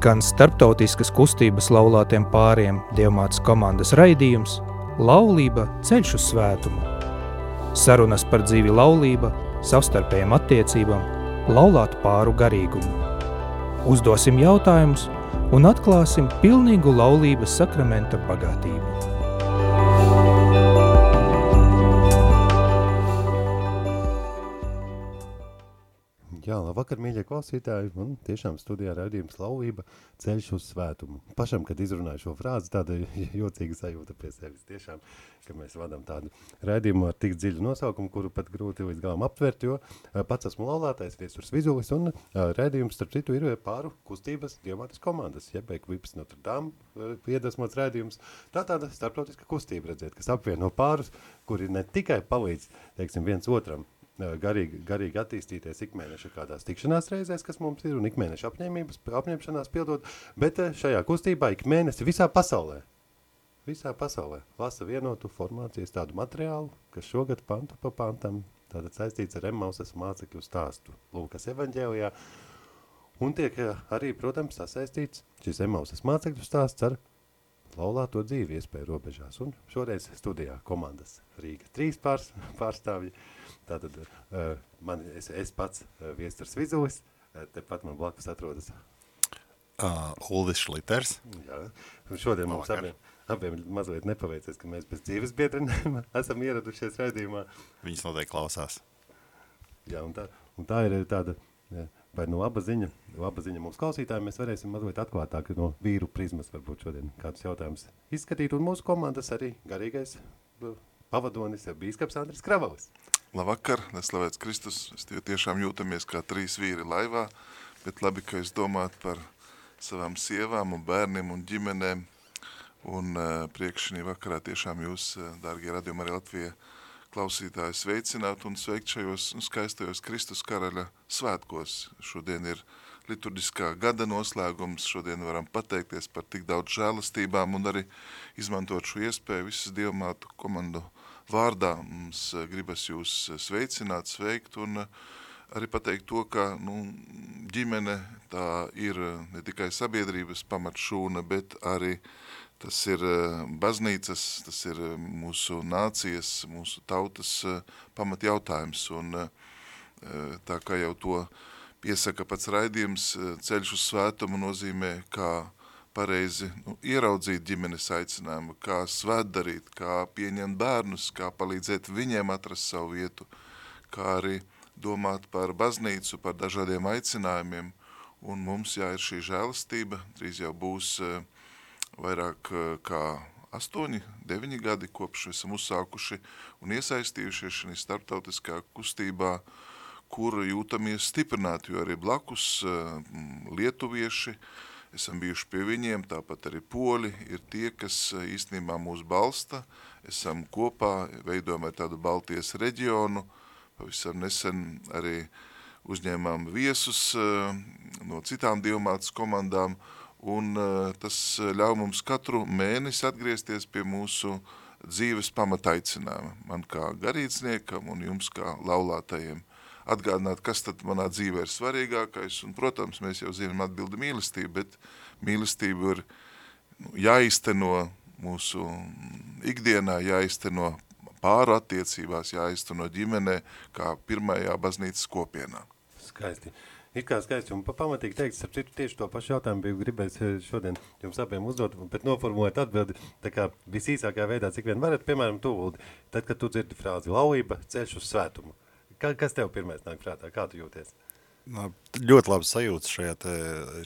skan starptautiskas kustības laulātiem pāriem Dievmātes komandas raidījums Laulība ceļš uz svētumu. Sarunas par dzīvi laulība, savstarpējām attiecībām, laulātu pāru garīgumu. Uzdosim jautājumus un atklāsim pilnīgu laulības sakramenta bagātību. Jā, labvakar, mīļie klausītāji. Man tiešām studijā raidījums laulība ceļš uz svētumu. Pašam, kad izrunāju šo frāzi, tāda jocīga sajūta pie sevis. Tiešām, ka mēs vadām tādu raidījumu ar tik dziļu nosaukumu, kuru pat grūti līdz galam aptvert, jo pats esmu laulātais viesurs vizulis un raidījums, starp citu, ir pāru kustības dievmātes komandas, jeb Ekvips Notre Dame iedvesmots raidījums. Tā tāda starptautiska kustība, redzēt, kas apvieno pārus, kuri ne tikai palīdz, teiksim, viens otram garīgi, garīgi attīstīties ikmēneša kādās tikšanās reizēs, kas mums ir, un ikmēneša apņemšanās pildot, bet šajā kustībā ikmēnesi visā pasaulē, visā pasaulē lasa vienotu formācijas tādu materiālu, kas šogad pantu pa pantam tātad saistīts ar Emmausas mācekļu stāstu Lūkas evaņģēlijā, un tiek arī, protams, sasaistīts šis Emmausas mācekļu stāsts ar laulāto dzīvi iespēju robežās, un šoreiz studijā komandas Rīga 3 pārs, pārstāvji, Tātad uh, man, es, es pats uh, viestars Vizulis, uh, tepat man blakus atrodas. Uh, Uldis Šliters. Jā, un šodien mums abiem, abiem mazliet nepaveicies, ka mēs bez dzīves biedrinēm esam ieradušies raidījumā. Viņas noteikti klausās. Jā, un tā, un tā ir tāda, jā, vai no laba ziņa, laba ziņa mums klausītājiem, mēs varēsim mazliet atklātāk no vīru prizmas varbūt šodien kādus jautājumus izskatīt, un mūsu komandas arī garīgais pavadonis ir bīskaps Andris Kravalis. Labvakar, neslavēts Kristus, es tiešām jūtamies kā trīs vīri laivā, bet labi, ka es domātu par savām sievām un bērniem un ģimenēm, un uh, priekš šī vakarā tiešām jūs, uh, dārgie radījumi arī Latvija, klausītāji sveicināt un sveikt šajos skaistajos Kristus karaļa svētkos. Šodien ir liturģiskā gada noslēgums, šodien varam pateikties par tik daudz žēlastībām un arī izmantot šo iespēju visas dievmātu komandu vārdā mums eh, gribas jūs eh, sveicināt, sveikt un eh, arī pateikt to, ka nu, ģimene tā ir ne tikai sabiedrības pamatšūna, bet arī tas ir baznīcas, tas ir mūsu nācijas, mūsu tautas pamatjautājums. Un tā kā jau to piesaka pats raidījums, ceļš uz svētumu nozīmē, kā pareizi nu, ieraudzīt ģimenes aicinājumu, kā svētdarīt, kā pieņemt bērnus, kā palīdzēt viņiem atrast savu vietu, kā arī domāt par baznīcu, par dažādiem aicinājumiem, un mums, jā, ir šī žēlastība, drīz jau būs uh, vairāk uh, kā astoņi, deviņi gadi, kopš esam uzsākuši un iesaistījušies šī starptautiskā kustībā, kur jūtamies stiprināti, jo arī blakus uh, lietuvieši, esam bijuši pie viņiem, tāpat arī poļi ir tie, kas eh, īstenībā mūs balsta, esam kopā, veidojam tādu Baltijas reģionu, pavisam nesen arī uzņēmām viesus eh, no citām dievmātas komandām, un eh, tas ļauj mums katru mēnesi atgriezties pie mūsu dzīves pamataicinājuma, man kā garīdzniekam un jums kā laulātajiem atgādināt, kas tad manā dzīvē ir svarīgākais, un, protams, mēs jau zinām atbildi mīlestību, bet mīlestību ir nu, jāizteno mūsu ikdienā, jāizteno pāru attiecībās, jāizteno ģimenē, kā pirmajā baznīcas kopienā. Skaisti. Ir kā skaisti, un pamatīgi teikt, starp citu tieši to pašu jautājumu biju gribējis eh, šodien jums abiem uzdot, bet noformulēt atbildi tā kā visīsākā veidā, cik vien varat, piemēram, Uldi, tad, kad tu dzirdi frāzi laulība, ceļš uz svētumu. Kā, kas tev pirmais nāk prātā? Kā tu jūties? Nu, ļoti labi sajūta šajā, te,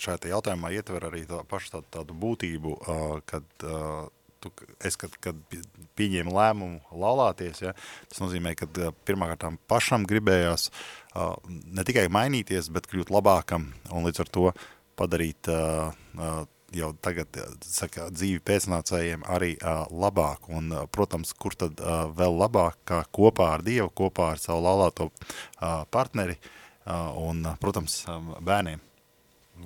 šajā te jautājumā ietver arī tā pašu tādu, tādu būtību, uh, kad uh, tu, es, kad, kad pieņēmu lēmumu laulāties, ja, tas nozīmē, ka pirmkārtām pašam gribējās uh, ne tikai mainīties, bet kļūt labākam un līdz ar to padarīt uh, uh, jau tagad saka, dzīvi pēcnācējiem arī uh, labāk. Un, uh, protams, kur tad uh, vēl labāk, kā kopā ar Dievu, kopā ar savu laulāto uh, partneri uh, un, protams, um, bērniem.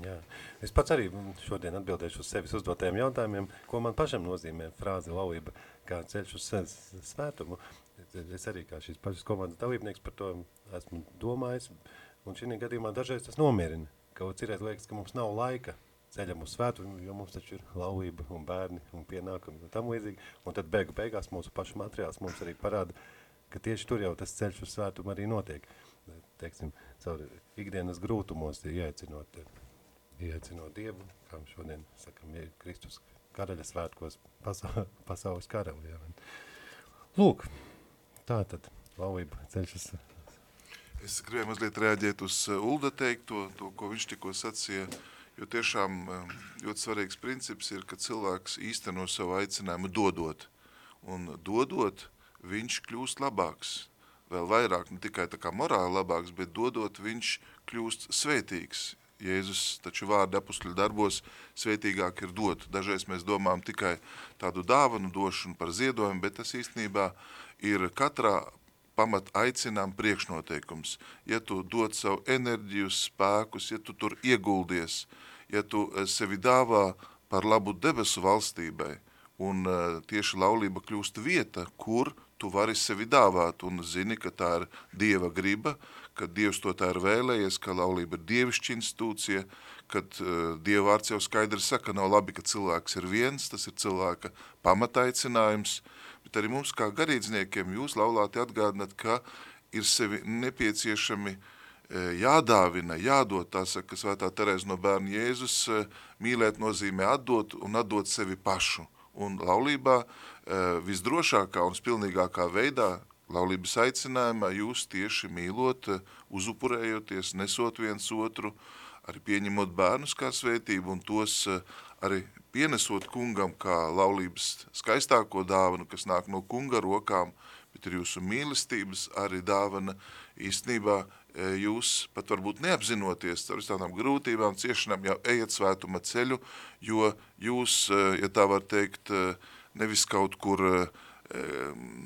Jā. Es pats arī šodien atbildēšu uz sevis uzdotajiem jautājumiem, ko man pašam nozīmē frāze laulība, kā ceļš uz svētumu. Es arī kā šīs pašas komandas dalībnieks par to esmu domājis, un šī gadījumā dažreiz tas nomierina. Kaut cirēt liekas, ka mums nav laika ceļam uz svētumu, jo mums taču ir laulība un bērni un pienākumi un tam līdzīgi. Un tad beigu beigās mūsu pašu materiāls mums arī parāda, ka tieši tur jau tas ceļš uz svētumu arī notiek. Teiksim, caur ikdienas grūtumos ieaicinot, ieaicinot Dievu, kā šodien sakam, Kristus karaļa svētkos pasa pasaules karali. Ja. Lūk, tā tad laulība ceļš uz Es gribēju mazliet reaģēt uz uh, Ulda teikto, to, ko viņš tikko sacīja, jo tiešām um, ļoti svarīgs princips ir, ka cilvēks īsteno savu aicinājumu dodot. Un dodot, viņš kļūst labāks. Vēl vairāk, ne tikai tā kā morāli labāks, bet dodot, viņš kļūst svētīgs. Jēzus taču vārda apustļu darbos svētīgāk ir dot. Dažreiz mēs domājam tikai tādu dāvanu došanu par ziedojumu, bet tas īstenībā ir katrā pamat aicinām priekšnoteikums. Ja tu dod savu enerģiju, spēkus, ja tu tur ieguldies, ja tu eh, sevi dāvā par labu debesu valstībai, un uh, tieši laulība kļūst vieta, kur tu vari sevi dāvāt, un zini, ka tā ir Dieva griba, ka Dievs to tā ir vēlējies, ka laulība ir dievišķa institūcija, kad uh, Dieva vārds jau skaidri saka, nav labi, ka cilvēks ir viens, tas ir cilvēka pamataicinājums, uh, bet arī mums kā garīdzniekiem jūs laulāti atgādināt, ka ir sevi nepieciešami e, jādāvina, jādod, tā saka svētā Terēza no bērna Jēzus, e, mīlēt nozīmē atdot un atdot sevi pašu. Un laulībā visdrošākā un spilnīgākā veidā laulības aicinājumā jūs tieši mīlot, uzupurējoties, nesot viens otru, arī pieņemot bērnus kā svētību un tos arī pienesot kungam kā laulības skaistāko dāvanu, kas nāk no kunga rokām, bet ir jūsu mīlestības arī dāvana. Īstenībā e, jūs pat varbūt neapzinoties ar tādām grūtībām, ciešanām jau ejat svētuma ceļu, jo jūs, e, ja tā var teikt, nevis kaut kur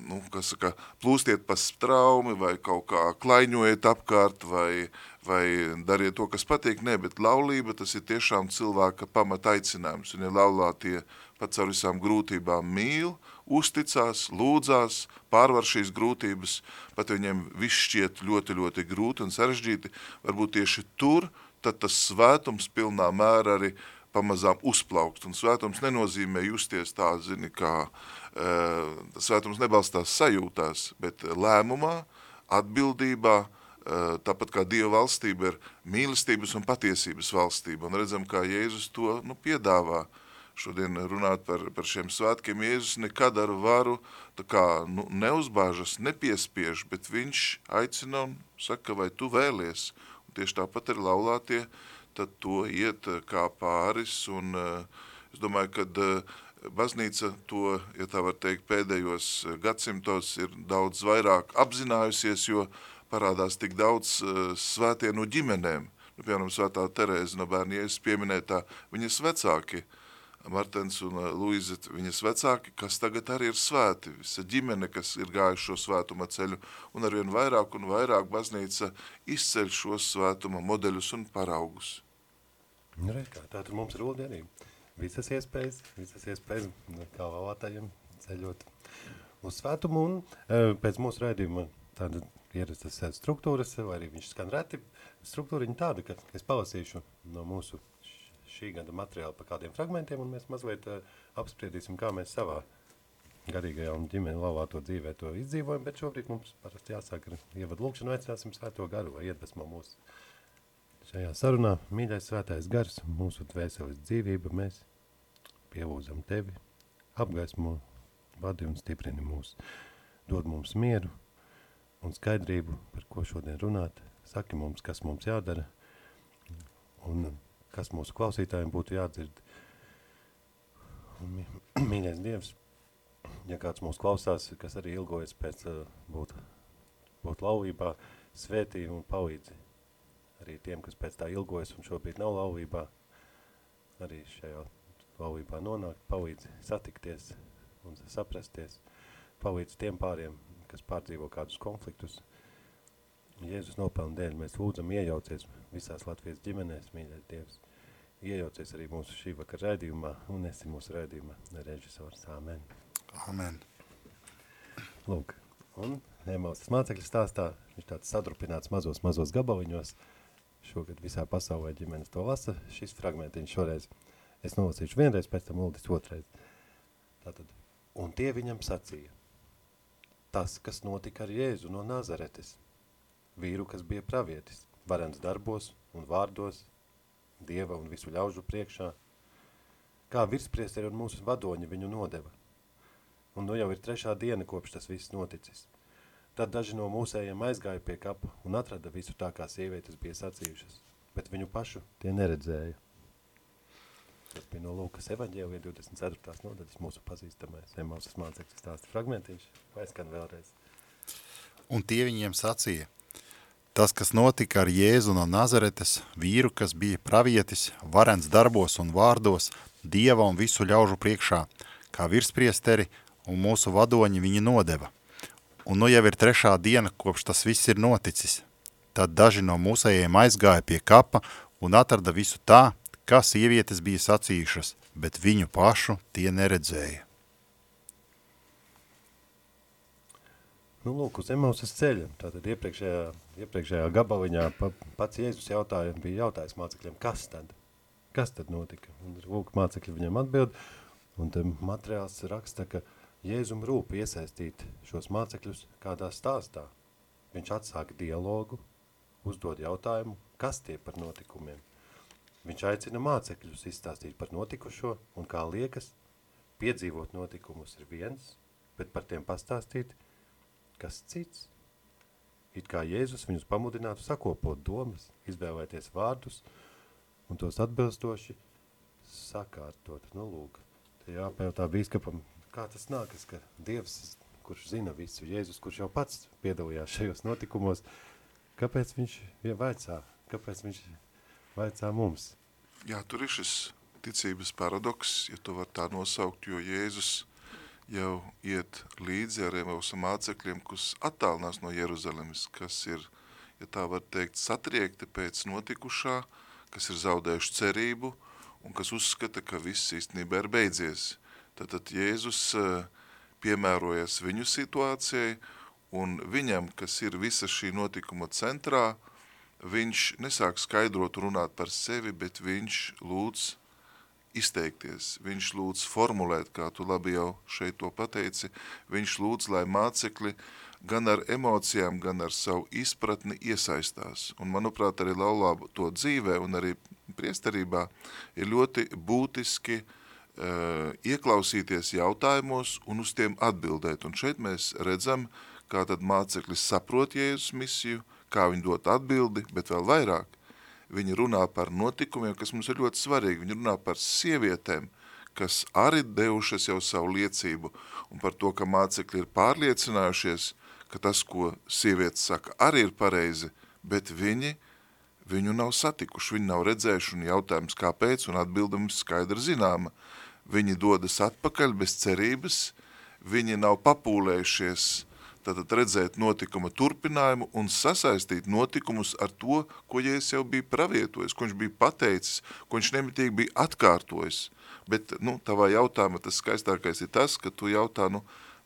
nu, kas saka, plūstiet pa straumi vai kaut kā klaiņojiet apkārt vai vai dariet to, kas patīk, ne, bet laulība tas ir tiešām cilvēka pamata aicinājums, un ja laulātie pats ar visām grūtībām mīl, uzticās, lūdzās, pārvar šīs grūtības, pat viņiem viss šķiet ļoti, ļoti grūti un sarežģīti, varbūt tieši tur, tad tas svētums pilnā mērā arī pamazām uzplaukst, un svētums nenozīmē justies tā, zini, kā uh, svētums nebalstās sajūtās, bet lēmumā, atbildībā, uh, tāpat kā Dieva valstība ir mīlestības un patiesības valstība. Un redzam, kā Jēzus to nu, piedāvā. Šodien runāt par, par šiem svētkiem, Jēzus nekad ar varu tā kā, nu, neuzbāžas, nepiespiež, bet viņš aicina un saka, vai tu vēlies. Un tieši tāpat ir laulātie, tad to iet eh, kā pāris. Un, uh, es domāju, ka uh, baznīca to, ja tā var teikt, pēdējos gadsimtos ir daudz vairāk apzinājusies, jo parādās tik daudz svētienu ģimenēm. Nu, piemēram, svētā Terēza no bērni Jēzus pieminētā, viņas vecāki, Martens un uh, Luiza, viņas vecāki, kas tagad arī ir svēti, visa ģimene, kas ir gājuši šo svētuma ceļu, un arvien vairāk un vairāk baznīca izceļ šos svētuma modeļus un paraugus. Nu, re, kā, tātad mums ir arī visas iespējas, visas iespējas kā vēlētājiem ceļot uz svētumu, un uh, pēc mūsu raidījuma tāda ierastas struktūras, vai arī viņš skan reti. Struktūra ir tāda, ka es palasīšu no mūsu šī gada materiāla pa kādiem fragmentiem, un mēs mazliet uh, apspriedīsim, kā mēs savā garīgajā un ģimeni lavāto dzīvē to izdzīvojam, bet šobrīd mums parasti jāsāk ar ievadu lūkšanu, aicināsim svēto garu, lai iedvesmo mūsu šajā sarunā. Mīļais svētais gars, mūsu dvēseles dzīvība, mēs pielūdzam tevi, apgaismo, vadi un stiprini mūs, dod mums mieru, un skaidrību, par ko šodien runāt. Saki mums, kas mums jādara un kas mūsu klausītājiem būtu jādzird. Mīļais Dievs, ja kāds mūs klausās, kas arī ilgojas pēc būt, būt laulībā, svētī un palīdzi arī tiem, kas pēc tā ilgojas un šobrīd nav laulībā, arī šajā laulībā nonākt, palīdzi satikties un saprasties, palīdzi tiem pāriem, kas pārdzīvo kādus konfliktus. Jēzus nopelnu dēļ mēs lūdzam iejaucies visās Latvijas ģimenēs, mīļais Dievs. Iejaucies arī mūsu šī vakar rēdījumā un esi mūsu rēdījumā režisors. Āmen. Āmen. Lūk, un Emausas mācekļu stāstā viņš tāds sadrupināts mazos, mazos gabaliņos, šogad visā pasaulē ģimenes to lasa. Šis fragmentiņš šoreiz es nolasīšu vienreiz, pēc tam Uldis otrais. Tātad, un tie viņam sacīja, tas, kas notika ar Jēzu no Nazaretes, vīru, kas bija pravietis, varens darbos un vārdos, Dieva un visu ļaužu priekšā, kā virspriesteri un mūsu vadoņi viņu nodeva. Un nu jau ir trešā diena, kopš tas viss noticis. Tad daži no mūsējiem aizgāja pie kapa un atrada visu tā, kā sievietes bija sacījušas, bet viņu pašu tie neredzēja. Tas bija no Lūkas evaņģēlija 24. nodaļas mūsu pazīstamais Emausas mācekļu stāsta fragmentiņš. Vai skan vēlreiz? Un tie viņiem sacīja – Tas, kas notika ar Jēzu no Nazaretes, vīru, kas bija pravietis, varens darbos un vārdos, Dieva un visu ļaužu priekšā, kā virspriesteri un mūsu vadoņi viņi nodeva. Un nu jau ir trešā diena, kopš tas viss ir noticis. Tad daži no mūsējiem aizgāja pie kapa un atrada visu tā, kā sievietes bija sacījušas, bet viņu pašu tie neredzēja. Nu, lūk, uz Emausas ceļa. Tātad iepriekšējā, iepriekšējā gabaliņā pa, pats Jēzus jautājums bija jautājis mācekļiem, kas tad? Kas tad notika? Un lūk, mācekļi viņam atbild, un te materiāls raksta, ka Jēzum rūp iesaistīt šos mācekļus kādā stāstā. Viņš atsāka dialogu, uzdod jautājumu, kas tie par notikumiem. Viņš aicina mācekļus izstāstīt par notikušo, un kā liekas, piedzīvot notikumus ir viens, bet par tiem pastāstīt – kas cits. It kā Jēzus viņus pamudinātu sakopot domas, izvēlēties vārdus un tos atbilstoši sakārtot. Nu, lūk, te jāpajautā bīskapam, kā tas nākas, ka Dievs, kurš zina visu, Jēzus, kurš jau pats piedalījās šajos notikumos, kāpēc viņš vaicā, kāpēc viņš vaicā mums? Jā, tur ir šis ticības paradoks, ja to var tā nosaukt, jo Jēzus jau iet līdzi ar Emausa mācekļiem, kas attālinās no Jeruzalemes, kas ir, ja tā var teikt, satriekti pēc notikušā, kas ir zaudējuši cerību un kas uzskata, ka viss īstenībā ir beidzies. Tātad Jēzus eh, piemērojas viņu situācijai un viņam, kas ir visa šī notikuma centrā, viņš nesāk skaidrot runāt par sevi, bet viņš lūdz izteikties, viņš lūdz formulēt, kā tu labi jau šeit to pateici, viņš lūdz, lai mācekļi gan ar emocijām, gan ar savu izpratni iesaistās. Un, manuprāt, arī laulābu to dzīvē un arī priesterībā ir ļoti būtiski uh, ieklausīties jautājumos un uz tiem atbildēt. Un šeit mēs redzam, kā tad mācekļi saprot Jēzus misiju, kā viņi dot atbildi, bet vēl vairāk, Viņi runā par notikumiem, kas mums ir ļoti svarīgi. Viņi runā par sievietēm, kas arī devušas jau savu liecību, un par to, ka mācekļi ir pārliecinājušies, ka tas, ko sievietes saka, arī ir pareizi, bet viņi viņu nav satikuši, viņi nav redzējuši, un jautājums kāpēc, un atbildams skaidra zināma. Viņi dodas atpakaļ bez cerības, viņi nav papūlējušies tātad redzēt notikuma turpinājumu un sasaistīt notikumus ar to, ko Jēzus jau bija pravietojis, ko viņš bija pateicis, ko viņš nemitīgi bija atkārtojis. Bet, nu, tavā jautājumā tas skaistākais ir tas, ka tu jautā, nu,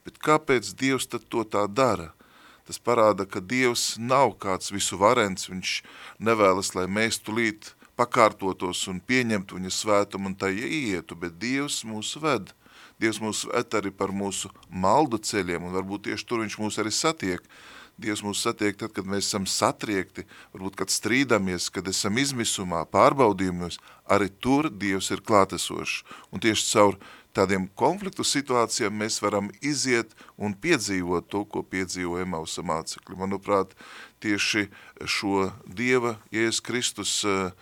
bet kāpēc Dievs tad to tā dara? Tas parāda, ka Dievs nav kāds visu varens, viņš nevēlas, lai mēs tulīt pakārtotos un pieņemtu viņa svētumu un tā ieietu, bet Dievs mūs ved – Dievs mūs ved arī par mūsu maldu ceļiem, un varbūt tieši tur viņš mūs arī satiek. Dievs mūs satiek tad, kad mēs esam satriekti, varbūt, kad strīdamies, kad esam izmisumā, pārbaudījumos, arī tur Dievs ir klātesošs. Un tieši caur tādiem konfliktu situācijām mēs varam iziet un piedzīvot to, ko piedzīvo Emausa mācekļi. Manuprāt, tieši šo Dieva, Jēzus Kristus eh,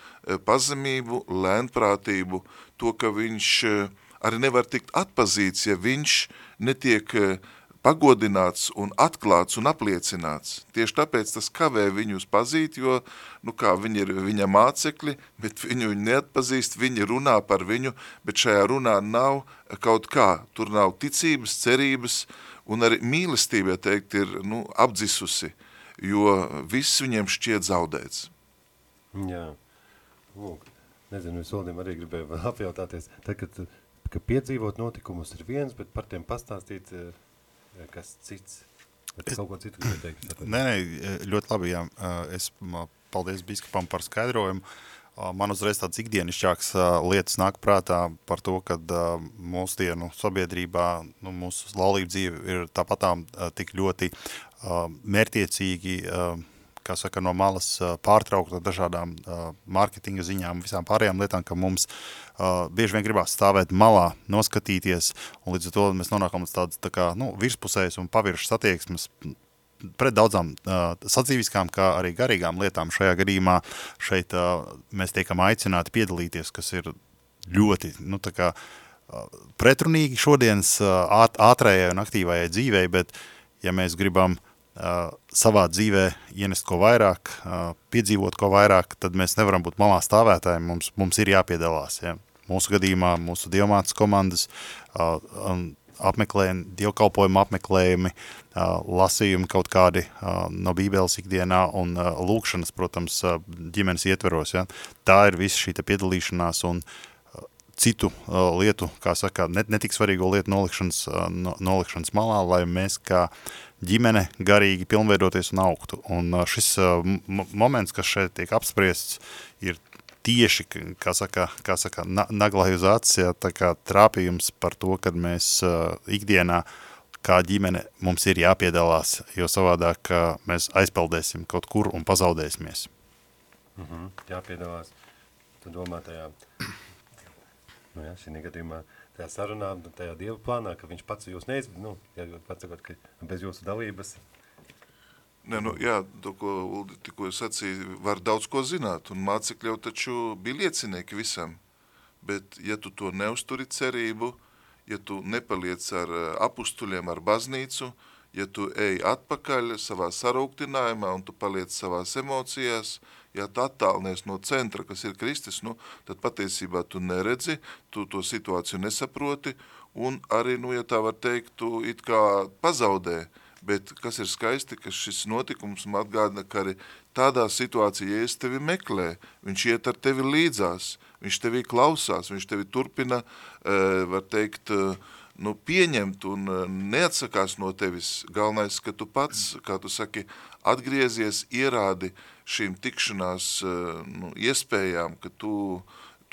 pazemību, lēnprātību, to, ka viņš uh, arī nevar tikt atpazīts, ja viņš netiek eh, pagodināts un atklāts un apliecināts. Tieši tāpēc tas kavē viņus pazīt, jo, nu kā, viņi ir viņa mācekļi, bet viņu neatpazīst, viņi runā par viņu, bet šajā runā nav kaut kā, tur nav ticības, cerības, un arī mīlestība, ja teikt, ir, nu, apdzisusi, jo viss viņiem šķiet zaudēts. Jā, lūk, nezinu, es Oldim arī gribēju apjautāties, tad, kad ka piedzīvot notikumus ir viens, bet par tiem pastāstīt eh, kas cits. Bet es, kaut ko citu gribēju teikt. Nē, nē, ļoti labi, jā. Es paldies biskupam par skaidrojumu. Man uzreiz tāds ikdienišķāks lietas nāk prātā par to, ka mūsdienu sabiedrībā nu, mūsu laulība dzīve ir tāpatām tik ļoti mērtiecīgi kā saka, no malas pārtraukta dažādām mārketinga ziņām, visām pārējām lietām, ka mums bieži vien gribās stāvēt malā, noskatīties, un līdz ar to mēs nonākam līdz tādas tā kā, nu, virspusējas un paviršas attieksmes pret daudzām uh, sadzīviskām, kā arī garīgām lietām. Šajā gadījumā šeit uh, mēs tiekam aicināti piedalīties, kas ir ļoti, nu, tā kā uh, pretrunīgi šodienas ātrējai un aktīvajai dzīvei, bet ja mēs gribam uh, savā dzīvē ienest ko vairāk, uh, piedzīvot ko vairāk, tad mēs nevaram būt malā stāvētāji, mums, mums ir jāpiedalās, ja. Mūsu gadījumā, mūsu diomātas komandas, uh, um, apmeklējumi, dievkalpojumu apmeklējumi, lasījumi kaut kādi no bībeles ikdienā un lūkšanas, protams, ģimenes ietveros. Ja? Tā ir visa šī piedalīšanās un citu lietu, kā saka, ne, netik svarīgo lietu nolikšanas, no, nolikšanas malā, lai mēs kā ģimene garīgi pilnveidoties un augtu. Un šis moments, kas šeit tiek apspriests, ir tieši, kā saka, kā saka naglai uz acis, ja, tā kā trāpījums par to, kad mēs uh, ikdienā kā ģimene mums ir jāpiedalās, jo savādāk uh, mēs aizpeldēsim kaut kur un pazaudēsimies. Mm -hmm, jāpiedalās. Tu domā tajā, nu jā, šī gadījumā, tajā sarunā, tajā Dieva plānā, ka viņš pats jūs neiz, nu, ja pats sakot, ka bez jūsu dalības Ne, nu, jā, to, ko Uldi tikko sacīja, var daudz ko zināt, un mācekļi jau taču bija liecinieki visam. Bet, ja tu to neusturi cerību, ja tu nepaliec ar eh, apustuļiem, ar baznīcu, ja tu ej atpakaļ savā sarūktinājumā un tu paliec savās emocijās, ja tu attālinies no centra, kas ir Kristis, nu, tad patiesībā tu neredzi, tu to situāciju nesaproti, un arī, nu, ja tā var teikt, tu it kā pazaudē, bet kas ir skaisti, ka šis notikums man atgādina, ka arī tādā situācijā, ja es tevi meklē, viņš iet ar tevi līdzās, viņš tevi klausās, viņš tevi turpina, eh, var teikt, eh, nu, pieņemt un eh, neatsakās no tevis. Galvenais, ka tu pats, kā tu saki, atgriezies, ierādi šīm tikšanās nu, iespējām, ka tu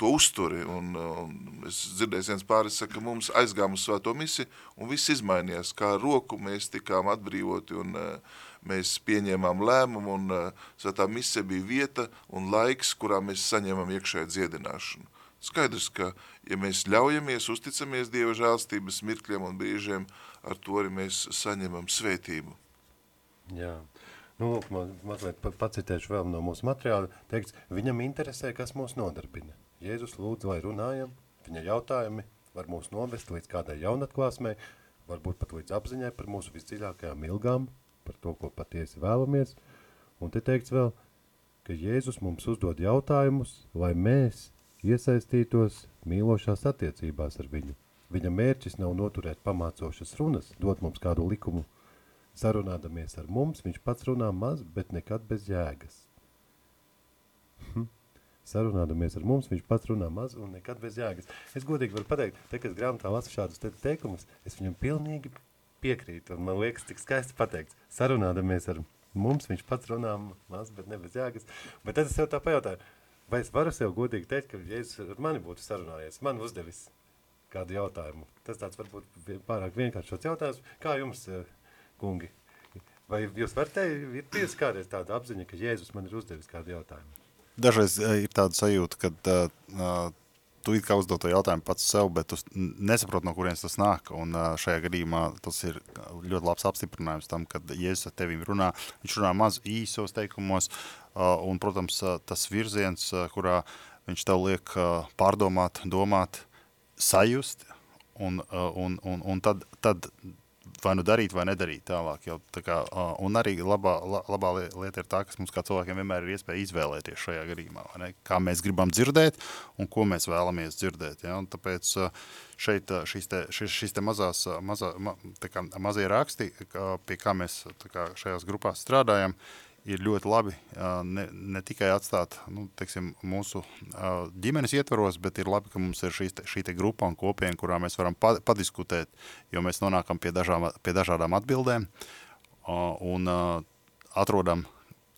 to uzturi. Un, un es dzirdēju, viens pāris saka, ka mums aizgājām uz svēto misiju, un viss izmainījās. Kā roku mēs tikām atbrīvoti, un uh, mēs pieņēmām lēmumu, un svētā misija bija vieta un laiks, kurā mēs saņemam iekšēju dziedināšanu. Skaidrs, ka, ja mēs ļaujamies, uzticamies Dieva žēlstības mirkļiem un brīžiem, ar to arī mēs saņemam svētību. Jā. Nu, lūk, man, mazliet pacitēšu vēl no mūsu materiāla. Teikts, viņam interesē, kas mūs nodarbina. Jēzus lūdz, lai runājam, viņa jautājumi var mūs novest līdz kādai jaunatklāsmai, varbūt pat līdz apziņai par mūsu visdziļākajām ilgām, par to, ko patiesi vēlamies. Un te teikts vēl, ka Jēzus mums uzdod jautājumus, lai mēs iesaistītos mīlošās attiecībās ar viņu. Viņa mērķis nav noturēt pamācošas runas, dot mums kādu likumu. Sarunādamies ar mums, viņš pats runā maz, bet nekad bez jēgas. Hm sarunādamies ar mums, viņš pats runā maz un nekad bez jēgas. Es godīgi varu pateikt, te, kad grāmatā lasu šādus te teikumus, es viņam pilnīgi piekrītu, un man liekas tik skaisti pateikts. Sarunādamies ar mums, viņš pats runā maz, bet ne bez jēgas. Bet tad es sev tā pajautāju, vai es varu sev godīgi teikt, ka Jēzus ar mani būtu sarunājies, man uzdevis kādu jautājumu. Tas tāds varbūt pārāk vienkāršots jautājums. Kā jums, eh, kungi? Vai jūs varat teikt, ir kādreiz tāda apziņa, ka Jēzus man ir uzdevis kādu jautājumu? dažreiz eh, ir tāda sajūta, ka uh, tu it kā uzdod to jautājumu pats sev, bet tu nesaproti, no kurienes tas nāk. Un uh, šajā gadījumā tas ir ļoti labs apstiprinājums tam, kad Jēzus ar tevi runā. Viņš runā maz īsos teikumos, uh, un, protams, uh, tas virziens, uh, kurā viņš tev liek uh, pārdomāt, domāt, sajust, un, uh, un, un, un tad, tad vai nu darīt, vai nedarīt tālāk. Jau, tā kā, un arī labā, labā lieta ir tā, kas mums kā cilvēkiem vienmēr ir iespēja izvēlēties šajā gadījumā, kā mēs gribam dzirdēt un ko mēs vēlamies dzirdēt. Ja? Un tāpēc šeit šīs te, šis, šis te mazās, mazā, ma, kā, mazie raksti, pie kā mēs kā šajās grupās strādājam, ir ļoti labi ne, ne tikai atstāt nu, teiksim, mūsu ģimenes ietvaros, bet ir labi, ka mums ir te, šī te grupa un kopiena, kurā mēs varam padiskutēt, jo mēs nonākam pie dažām, pie dažādām atbildēm un atrodam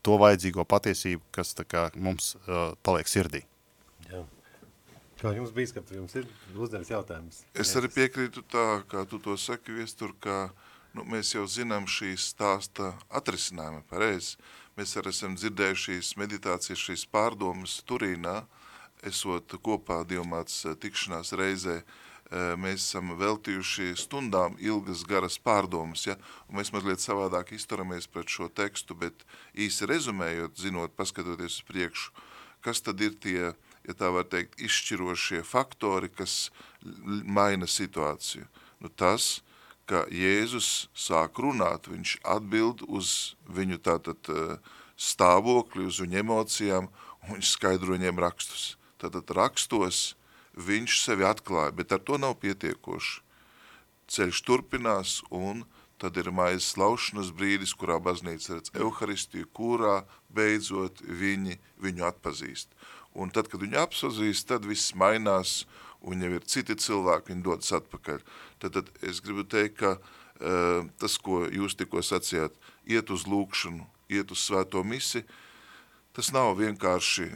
to vajadzīgo patiesību, kas tā kā mums uh, paliek sirdī. Jā. Kā jums bija, ka jums ir uzdevis jautājums? Es arī piekrītu tā, kā tu to saki, Viestur, ka nu, mēs jau zinām šīs stāsta atrisinājumu pareizi. Mēs arī esam dzirdējuši šīs meditācijas, šīs pārdomas Turīnā, esot kopā divmāts tikšanās reizē, mēs esam veltījuši stundām ilgas garas pārdomas, ja? un mēs mazliet savādāk izturamies pret šo tekstu, bet īsi rezumējot, zinot, paskatoties uz priekšu, kas tad ir tie ja tā var teikt, izšķirošie faktori, kas maina situāciju. Nu, tas, ka Jēzus sāk runāt, viņš atbild uz viņu tātad eh, stāvokli, uz viņu emocijām, un viņš skaidro viņiem rakstus. Tātad rakstos viņš sevi atklāja, bet ar to nav pietiekoši. Ceļš turpinās un tad ir maizes laušanas brīdis, kurā baznīca redz Euharistiju, kurā beidzot viņi viņu atpazīst. Un tad, kad viņu apsazīst, tad viss mainās, un jau ir citi cilvēki, viņi dodas atpakaļ. Tad, tad es gribu teikt, ka uh, tas, ko jūs tikko sacījāt, iet uz lūkšanu, iet uz svēto misi, tas nav vienkārši,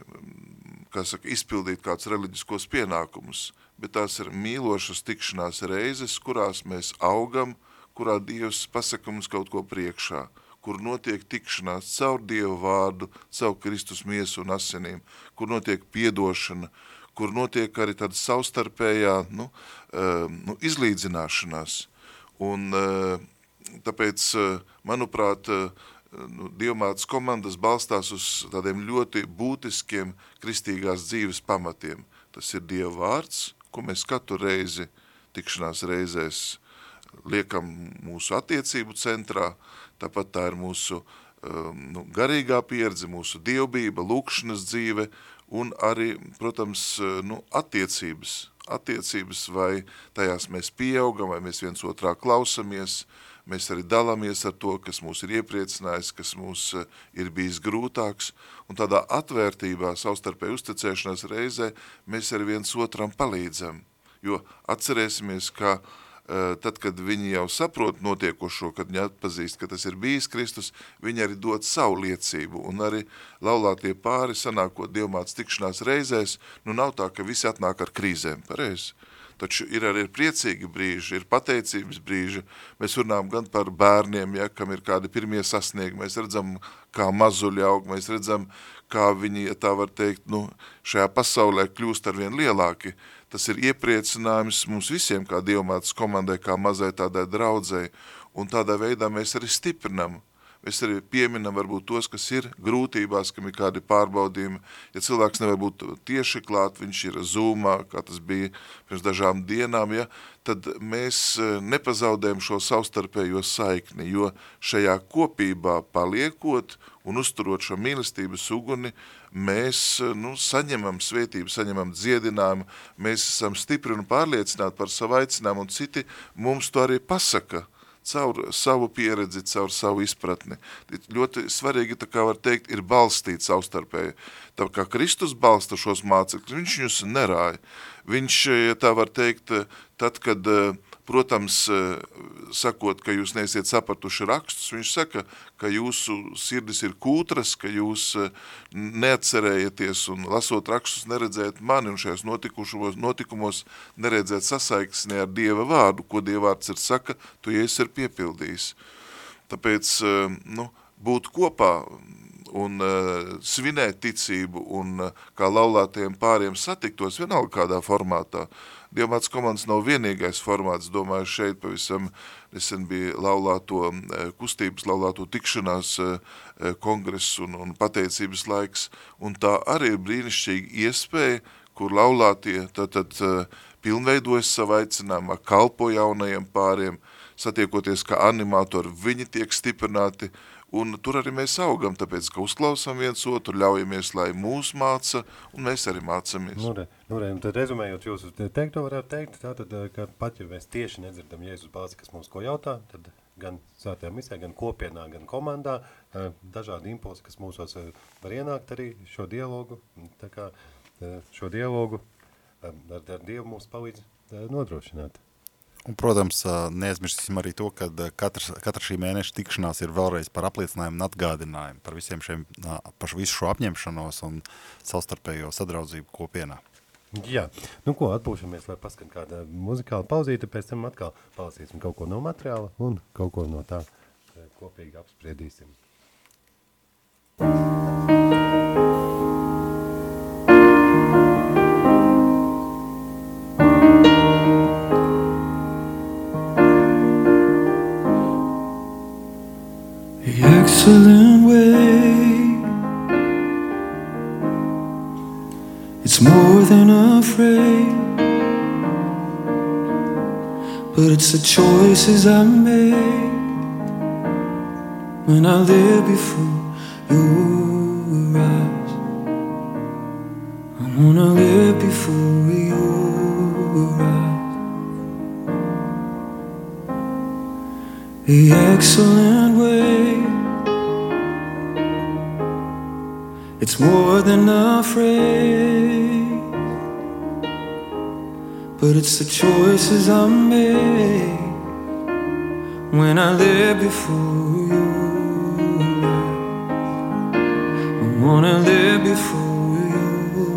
kā saka, izpildīt kāds reliģiskos pienākumus, bet tās ir mīlošas tikšanās reizes, kurās mēs augam, kurā Dievs pasaka mums kaut ko priekšā kur notiek tikšanās caur Dievu vārdu, caur Kristus miesu un asinīm, kur notiek piedošana, kur notiek arī tāda savstarpējā nu, uh, nu, izlīdzināšanās. Un uh, tāpēc, uh, manuprāt, nu, Dievmātas komandas balstās uz tādiem ļoti būtiskiem kristīgās dzīves pamatiem. Tas ir Dieva vārds, ko mēs katru reizi tikšanās reizēs liekam mūsu attiecību centrā, Tāpat tā ir mūsu um, nu, garīgā pieredze, mūsu dievbība, lūkšanas dzīve un arī, protams, uh, nu, attiecības. Attiecības, vai tajās mēs pieaugam, vai mēs viens otrā klausamies, mēs arī dalāmies ar to, kas mūs ir iepriecinājis, kas mūs uh, ir bijis grūtāks, un tādā atvērtībā, savstarpēji uzticēšanās reizē, mēs arī viens otram palīdzam. Jo atcerēsimies, ka uh, Eh, tad, kad viņi jau saprot notiekošo, kad viņi atpazīst, ka tas ir bijis Kristus, viņi arī dod savu liecību. Un arī laulātie pāri sanākot dievmāts tikšanās reizēs, nu nav tā, ka visi atnāk ar krīzēm, pareizi. Taču ir arī priecīgi brīži, ir pateicības brīži. Mēs runājam gan par bērniem, ja, kam ir kādi pirmie sasniegumi. Mēs redzam, kā mazuļi aug, mēs redzam, kā viņi, ja tā var teikt, nu, šajā pasaulē kļūst ar vien lielāki. Uh, Tas ir iepriecinājums mums visiem, kā dievmātas komandai, kā mazai tādai draudzei, un tādā veidā mēs arī stiprinam Mēs arī pieminam varbūt tos, kas ir grūtībās, kam ir kādi pārbaudījumi. Ja cilvēks nevar būt tieši klāt, viņš ir zūmā, kā tas bija pirms dažām dienām, ja, tad mēs e, nepazaudējam šo savstarpējo saikni, jo šajā kopībā paliekot un uzturot šo mīlestības uguni, mēs e, nu, saņemam svētību, saņemam dziedinājumu, mēs esam stipri un pārliecināti par savu aicinājumu, un citi mums to arī pasaka – caur savu pieredzi, caur savu izpratni. Ļoti svarīgi, tā kā var teikt, ir balstīt savstarpēji. Tā kā Kristus balsta šos mācekļus, viņš viņus nerāja. Viņš, ja tā var teikt, tad, kad uh, Protams, eh, sakot, ka jūs neesiet sapratuši rakstus, viņš saka, ka jūsu sirdis ir kūtras, ka jūs eh, neatcerējaties un lasot rakstus neredzēt mani un šajos notikumos neredzēt sasaiksni ar Dieva vārdu, ko Dieva vārds ir saka, tu ies ir piepildījis. Tāpēc, eh, nu, būt kopā un uh, svinēt ticību un uh, kā laulātiem pāriem satiktos vienalga kādā formātā. Dievmāts komandas nav vienīgais formāts, domāju, šeit pavisam nesen bija laulāto uh, kustības, laulāto tikšanās uh, kongress un, un pateicības laiks, un tā arī ir brīnišķīga iespēja, kur laulātie tad, tad uh, pilnveidojas savu aicinājumu, kalpo jaunajiem pāriem, satiekoties kā animatori, viņi tiek stiprināti, uh, Un tur arī mēs augam, tāpēc, ka uzklausām viens otru, ļaujamies, lai mūs māca, un mēs arī mācamies. Nu, re, nu re, tad rezumējot jūsu teikto, varētu teikt, tātad, ka pat, ja mēs tieši nedzirdam Jēzus bāzi, kas mums ko jautā, tad gan svētajā misē, gan kopienā, gan komandā, dažādi impulsi, kas mūsos var ienākt arī šo dialogu, tā kā šo dialogu ar, ar Dievu mums palīdz nodrošināt. Un, protams, neaizmirsīsim arī to, ka katrs, katra šī mēneša tikšanās ir vēlreiz par apliecinājumu un atgādinājumu par visiem šiem, par visu šo apņemšanos un savstarpējo sadraudzību kopienā. Jā, nu ko, atpūšamies, lai paskan kāda muzikāla pauzīte, pēc tam atkal palasīsim kaut ko no materiāla un kaut ko no tā kopīgi apspriedīsim. excellent it's the choices I made when I live before your eyes. I wanna live before your eyes. The excellent way. It's more than afraid, but it's the choices I make when I live before you. I wanna live before you.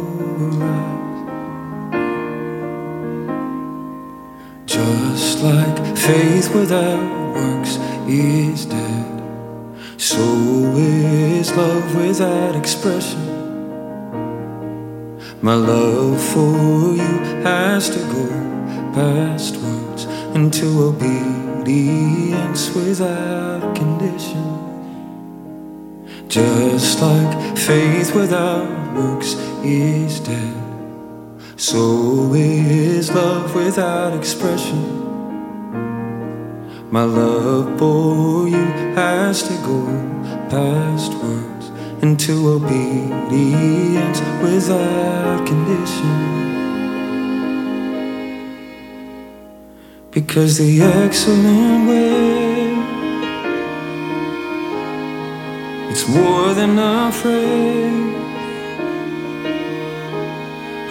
Just like faith without works is dead. So is love without expression. My love for you has to past words into obedience without condition. Just like faith without works is dead, so is love without expression. My love for you has to go past words into obedience without condition. Because the excellent way, it's more than a phrase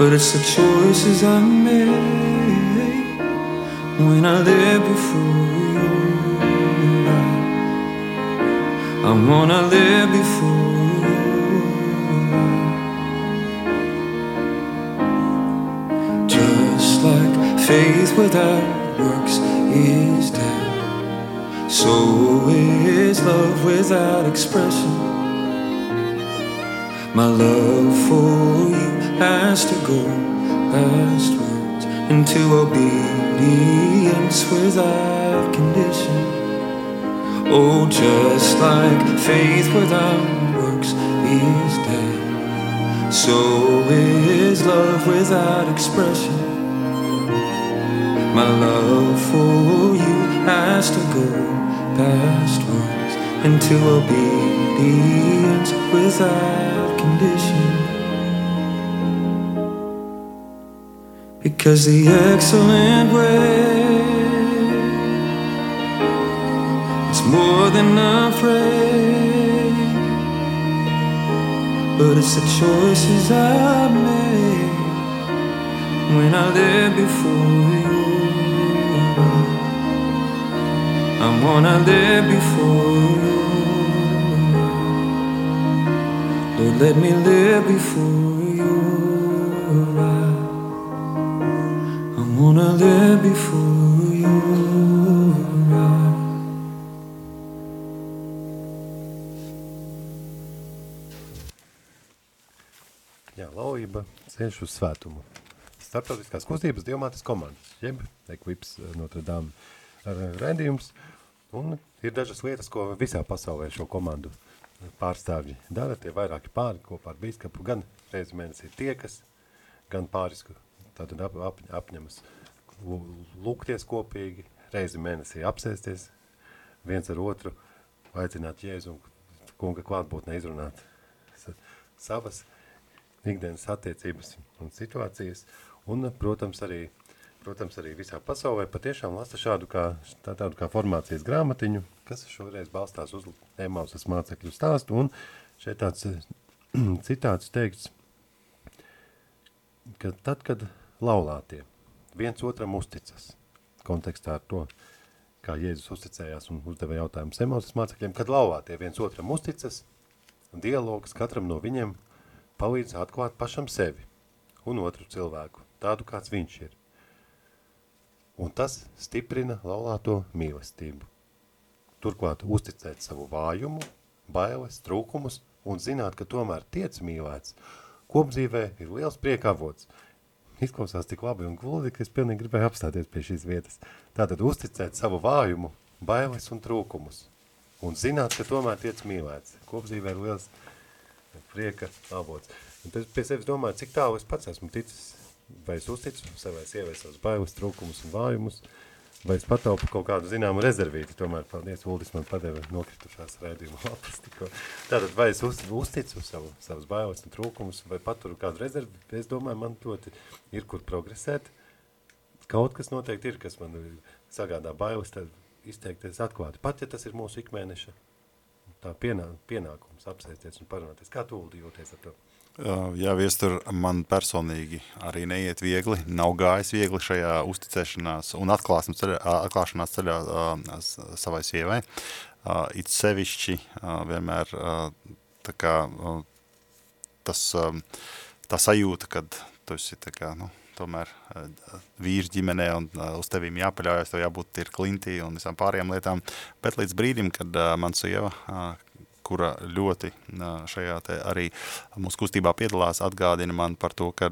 but it's the choices I make when I live before I wanna live before you. Just like faith without works is dead, so is love without expression. My love for you has to go past words into obedience without condition. Oh, just like faith without works is dead, so is love without expression. My love for you has to go past words into obedience without condition. Because the excellent way is more than a phrase, But it's the choices I make when I live before you. I wanna live before you. Lord, let me live before you. I wanna live before you. laulība ceļš uz svētumu. Startautiskās kustības dievmātes komandas, jeb Ekvips eh, Notre Dame ar redzījums. Un ir dažas lietas, ko visā pasaulē šo komandu pārstāvji dara. Tie vairāki pāri kopā ar bīskapu, gan reizi mēnesī tiekas, gan pārisku tātad ap, ap, apņemas lūgties kopīgi, reizi mēnesī apsēsties, viens ar otru aicināt Jēzu un kunga klātbūtne izrunāt savas ikdienas attiecības un situācijas, un, protams, arī, protams, arī visā pasaulē patiešām lasa šādu kā, tā, tādu kā formācijas grāmatiņu, kas šoreiz balstās uz Emausas mācekļu stāstu, un šeit tāds citāts teikts, ka tad, kad laulātie viens otram uzticas, kontekstā ar to, kā Jēzus uzticējās un uzdeva jautājumu Semautas mācekļiem, kad lauvā tie viens otram uzticas, dialogs katram no viņiem palīdz atklāt pašam sevi un otru cilvēku, tādu kāds viņš ir. Un tas stiprina laulāto mīlestību. Turklāt uzticēt savu vājumu, bailes, trūkumus un zināt, ka tomēr tiec mīlēts, kopdzīvē ir liels prieka avots. Izklausās tik labi un gludi, ka es pilnīgi gribēju apstāties pie šīs vietas. Tātad uzticēt savu vājumu, bailes un trūkumus. Un zināt, ka tomēr tiec mīlēts. Kopdzīvē ir liels prieka avots. Un pie sevis domāju, cik tālu es pats esmu ticis, vai es uzticu savai sievai savus bailes, trūkumus un vājumus, vai es pataupu kaut kādu zināmu rezervīti, tomēr, paldies, Uldis man padeva nokritušās rēdījuma lapas. Tātad, vai es uz, uzticu savu, savus bailes un trūkumus, vai paturu kādu rezervi, es domāju, man ļoti ir kur progresēt. Kaut kas noteikti ir, kas man sagādā bailes, tad izteikties atklāti. Pat, ja tas ir mūsu ikmēneša tā pienā, pienākums apsēsties un parunāties. Kā tu, Uldi, jūties ar to? Jā, viestur, man personīgi arī neiet viegli, nav gājis viegli šajā uzticēšanās un ceļā, atklāšanās ceļā uh, savai sievai. Uh, it sevišķi uh, vienmēr tā kā, tas, tā sajūta, kad tu esi tā kā, nu, tomēr vīrs ģimenē un uz tevīm jāpaļaujas, tev jābūt ir klintī un visām pārējām lietām, bet līdz brīdim, kad man sieva kura ļoti šajā arī mūsu kustībā piedalās, atgādina man par to, ka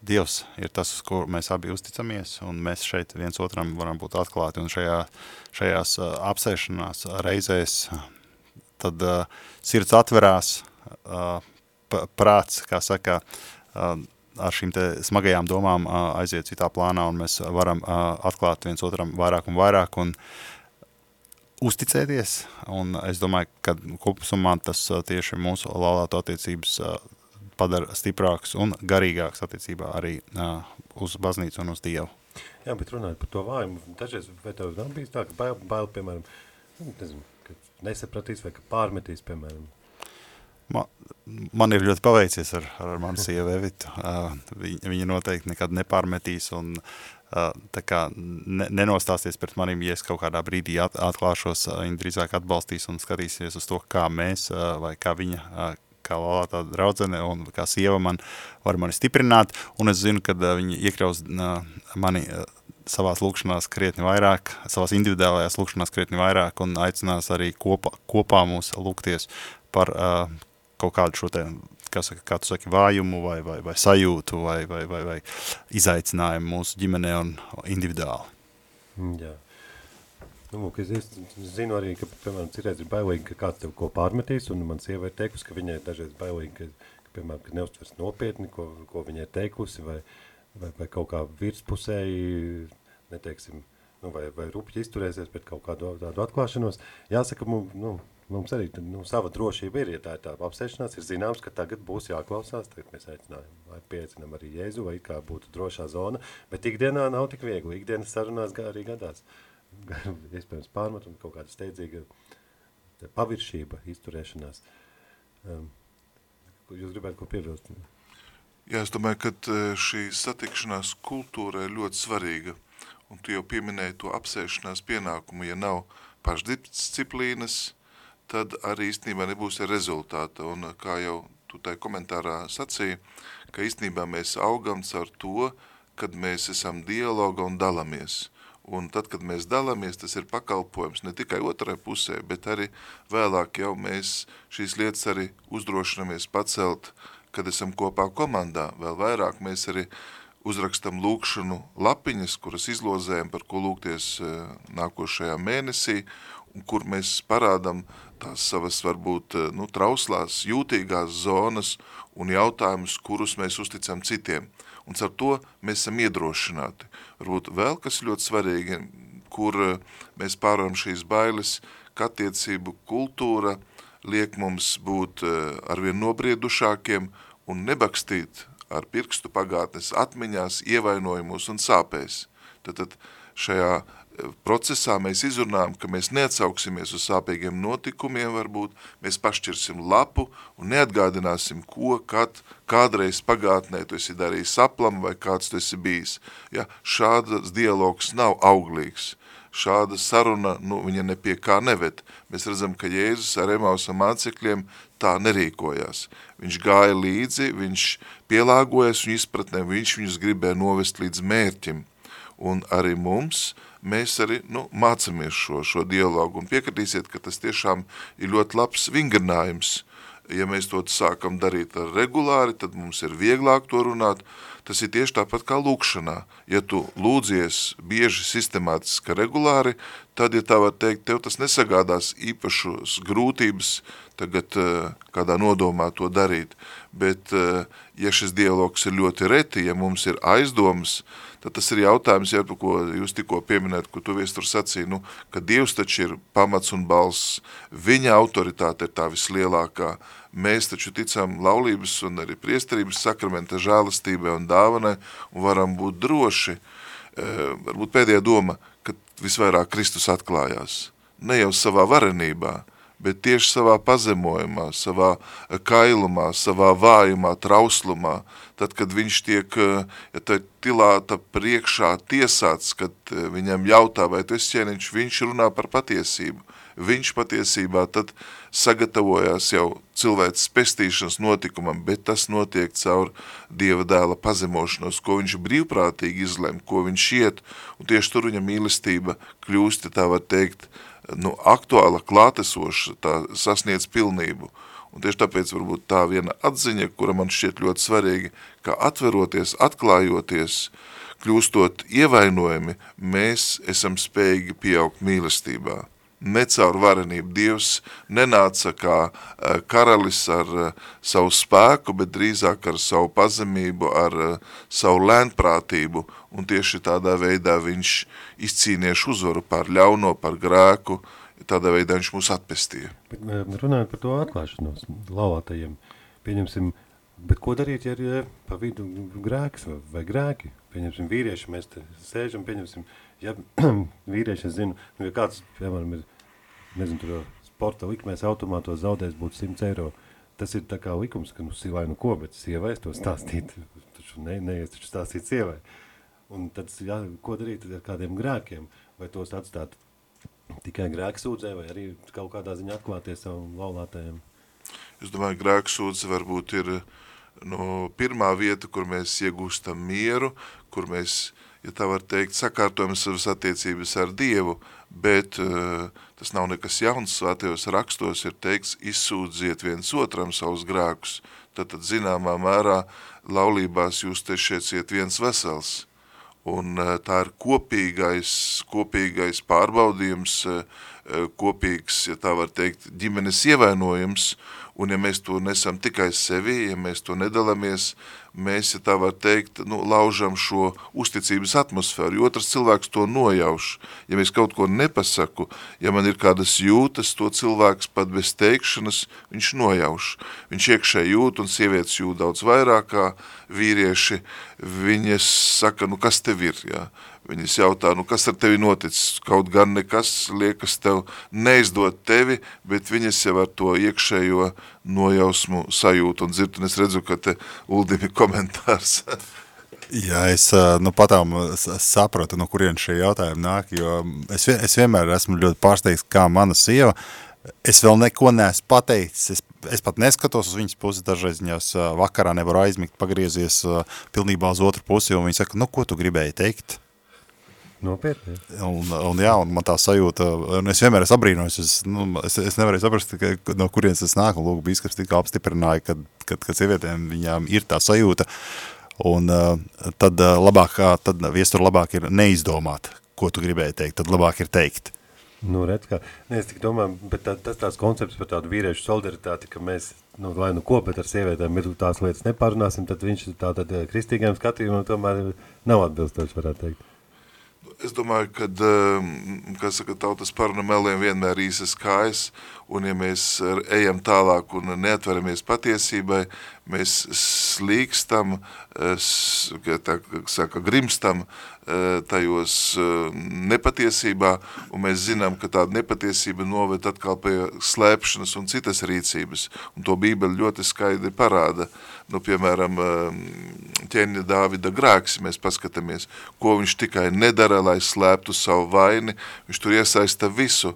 Dievs ir tas, uz ko mēs abi uzticamies, un mēs šeit viens otram varam būt atklāti, un šajā, šajās apsēšanās reizēs tad sirds atverās, prāts, kā saka, ar šīm smagajām domām aiziet citā plānā, un mēs varam atklāt viens otram vairāk un vairāk, un uh, uzticēties, un es domāju, ka kopumā tas tieši mūsu laulāto attiecības padara stiprāks un garīgāks attiecībā arī uh, uz baznīcu un uz Dievu. Jā, bet runājot par to vājumu, dažreiz vai tev nav bijis tā, ka bail, bail piemēram, nu, nezinu, ka nesapratīs vai ka pārmetīs, piemēram? Man, man ir ļoti paveicies ar, ar manu sievu Evitu. Uh, viņa, viņa noteikti nekad nepārmetīs un uh, kā ne, nenostāsties pret maniem, ja es kaut kādā brīdī at, atklāšos, viņa drīzāk atbalstīs un skatīsies uz to, kā mēs vai kā viņa, kā laulātā draudzene un kā sieva man var mani stiprināt, un es zinu, ka viņi iekļaus mani savās lūkšanās krietni vairāk, savās individuālajās lūkšanās krietni vairāk un aicinās arī kopā, kopā mūs lūgties par uh, kaut kādu šo te kā, saka, kā tu saki, vājumu vai, vai, vai sajūtu vai, vai, vai, vai izaicinājumu mūsu ģimenē un individuāli. Mm, jā. Nu, es, es zinu arī, ka, piemēram, citreiz ir bailīgi, ka kāds tev ko pārmetīs, un man sieva ir teikusi, ka viņai dažreiz bailīgi, ka, ka piemēram, ka neuztvers nopietni, ko, ko viņai teikusi, vai, vai, vai kaut kā virspusēji, neteiksim, nu, vai, vai rupji izturēsies pret kaut kādu tādu atklāšanos. Jāsaka, mums, nu, mums arī nu, sava drošība ir, ja tā ir tā apsēšanās, ir zināms, ka tagad būs jāklausās, tagad mēs aicinājam, vai piecinam arī Jēzu, vai kā būtu drošā zona, bet ikdienā nav tik viegli, ikdienas sarunās arī gadās, iespējams pārmet un kaut kāda steidzīga paviršība, izturēšanās. Um, jūs gribētu ko piebilst? Jā, es domāju, ka e, šī satikšanās kultūra ir ļoti svarīga, un tu jau pieminēji to apsēšanās pienākumu, ja nav pašdisciplīnas, tad arī īstenībā nebūs rezultāta. Un kā jau tu tai komentārā sacīji, ka īstenībā mēs augam caur to, kad mēs esam dialoga un dalamies. Un tad, kad mēs dalāmies, tas ir pakalpojums ne tikai otrai pusē, bet arī vēlāk jau mēs šīs lietas arī uzdrošinamies pacelt, kad esam kopā komandā. Vēl vairāk mēs arī uzrakstam lūkšanu lapiņas, kuras izlozējam, par ko lūgties eh, nākošajā mēnesī, kur mēs parādam tās savas varbūt eh, nu, trauslās, jūtīgās zonas un jautājumus, kurus mēs uzticam citiem. Un ar to mēs esam iedrošināti. Varbūt vēl kas ļoti svarīgi, kur eh, mēs pārvaram šīs bailes, ka attiecību kultūra liek mums būt eh, arvien nobriedušākiem un nebakstīt ar pirkstu pagātnes atmiņās, ievainojumus un sāpēs. Tad, tad šajā procesā mēs izrunājam, ka mēs neatsauksimies uz sāpīgiem notikumiem varbūt, mēs pašķirsim lapu un neatgādināsim, ko, kad, kādreiz pagātnē tu esi darījis saplam vai kāds tu esi bijis. Ja, šādas dialogs nav auglīgs. Šāda saruna, nu, viņa nepie kā neved. Mēs redzam, ka Jēzus ar Emausa mācekļiem tā nerīkojās. Viņš gāja līdzi, viņš pielāgojas un izpratnē, viņš viņus gribēja novest līdz mērķim. Un arī mums, mēs arī nu, mācamies šo, šo dialogu un piekritīsiet, ka tas tiešām ir ļoti labs vingrinājums. Ja mēs to sākam darīt regulāri, tad mums ir vieglāk to runāt, Tas ir tieši tāpat kā lūkšanā. Ja tu lūdzies bieži, sistemātiski, regulāri, tad, ja tā var teikt, tev tas nesagādās īpašos grūtības tagad uh, kādā nodomā to darīt. Bet, uh, ja šis dialogs ir ļoti reti, ja mums ir aizdomas, tad tas ir jautājums, ja, ko jūs tikko pieminēt, ko tu viestur sacīja, nu, ka Dievs taču ir pamats un balss, viņa autoritāte ir tā vislielākā, Mēs taču ticam laulības un arī priesterības sakramenta žēlastībai un dāvanai un varam būt droši. E, varbūt pēdējā doma, ka visvairāk Kristus atklājās. Ne jau savā varenībā, bet tieši savā pazemojumā, savā kailumā, savā vājumā, trauslumā, tad, kad viņš tiek ja tā tilāta priekšā tiesāts, kad e, viņam jautā, vai tu esi ķēniņš, viņš runā par patiesību. Viņš patiesībā tad sagatavojās jau cilvēks pestīšanas notikumam, bet tas notiek caur Dieva dēla pazemošanos, ko viņš brīvprātīgi izlem, ko viņš iet, un tieši tur viņa mīlestība kļūst, tā var teikt, nu, aktuāla, klātesoša, tā sasniedz pilnību. Un tieši tāpēc varbūt tā viena atziņa, kura man šķiet ļoti svarīga, ka atveroties, atklājoties, kļūstot ievainojami, mēs esam spējīgi pieaugt mīlestībā necaur varenību. Dievs nenāca kā eh, karalis ar eh, savu spēku, bet drīzāk ar savu pazemību, ar eh, savu lēnprātību, un tieši tādā veidā viņš izcīnieši uzvaru par ļauno, par grēku, tādā veidā viņš mūs atpestīja. Bet, runājot par to atklāšanos laulātajiem, pieņemsim, bet ko darīt, ja ir pa vidu grēks vai, vai grēki? Pieņemsim vīrieši, mēs te sēžam, pieņemsim, ja vīrieši, es zinu, nu, ja kāds, piemēram, ir, nezinu, tur sporta likmēs automātos zaudēs būtu 100 eiro, tas ir tā kā likums, ka, nu, vai nu ko, bet sievai to stāstīt, taču ne, neies taču stāstīt sievai. Un tad, jā, ko darīt ar kādiem grēkiem, vai tos atstāt tikai grēksūdzē, vai arī kaut kādā ziņā atklāties savam laulātājiem? Es domāju, grēksūdze varbūt ir no pirmā vieta, kur mēs iegūstam mieru, kur mēs ja tā var teikt, sakārtojam savas attiecības ar Dievu, bet uh, tas nav nekas jauns, svētajos rakstos ir teikts, izsūdziet viens otram savus grēkus, tad, tad zināmā mērā laulībās jūs te šieciet viens vesels. Un uh, tā ir kopīgais, kopīgais pārbaudījums, uh, kopīgs, ja tā var teikt, ģimenes ievainojums, un ja mēs to nesam tikai sevi, ja mēs to nedalamies, mēs, ja tā var teikt, nu, laužam šo uzticības atmosfēru, jo otrs cilvēks to nojauš. Ja mēs kaut ko nepasaku, ja man ir kādas jūtas, to cilvēks pat bez teikšanas, viņš nojauš. Viņš iekšē jūt, un sievietes jūt daudz vairāk kā vīrieši, viņas saka, nu kas tev ir, jā. Viņas jautā, nu kas ar tevi noticis, kaut gan nekas liekas tev neizdot tevi, bet viņas jau ar to iekšējo nojausmu sajūtu un dzird, un es redzu, ka te Uldim ir komentārs. Jā, es nu, patām sapratu, no kurien šie jautājumi nāk, jo es, es vienmēr esmu ļoti pārsteigts, kā mana sieva, es vēl neko neesmu pateicis, es, es pat neskatos uz viņas pusi, dažreiz viņās vakarā nevaru aizmigt, pagriezies pilnībā uz otru pusi, viņa saka, nu, ko tu gribēji teikt? Nopietni. Un, un, jā, un man tā sajūta, un es vienmēr esmu apbrīnojis, es, nu, es, es nevarēju saprast, ka, no kurienes tas nāk, un lūk, bīskaps tikā apstiprināja, kad, kad, kad sievietēm viņām ir tā sajūta, un uh, tad uh, labāk, tad viestur labāk ir neizdomāt, ko tu gribēji teikt, tad labāk ir teikt. Nu, redz, kā, ne, es tik domāju, bet tā, tas tās koncepts par tādu vīriešu solidaritāti, ka mēs, nu, lai nu ko, bet ar sievietēm ir tās lietas nepārunāsim, tad viņš tā tad kristīgajam skatījumam tomēr nav atbilstoši, varētu teikt. Es domāju, ka, saka, tautas paruna meliem vienmēr īsas kājas, un ja mēs ejam tālāk un neatveramies patiesībai, mēs slīkstam, tā, saka, grimstam tajos nepatiesībā, un mēs zinām, ka tāda nepatiesība noved atkal pie slēpšanas un citas rīcības, un to Bībeli ļoti skaidri parāda. Nu, piemēram, ķēņa Dāvida grēks, mēs paskatāmies, ko viņš tikai nedara, lai slēptu savu vaini, viņš tur iesaista visu,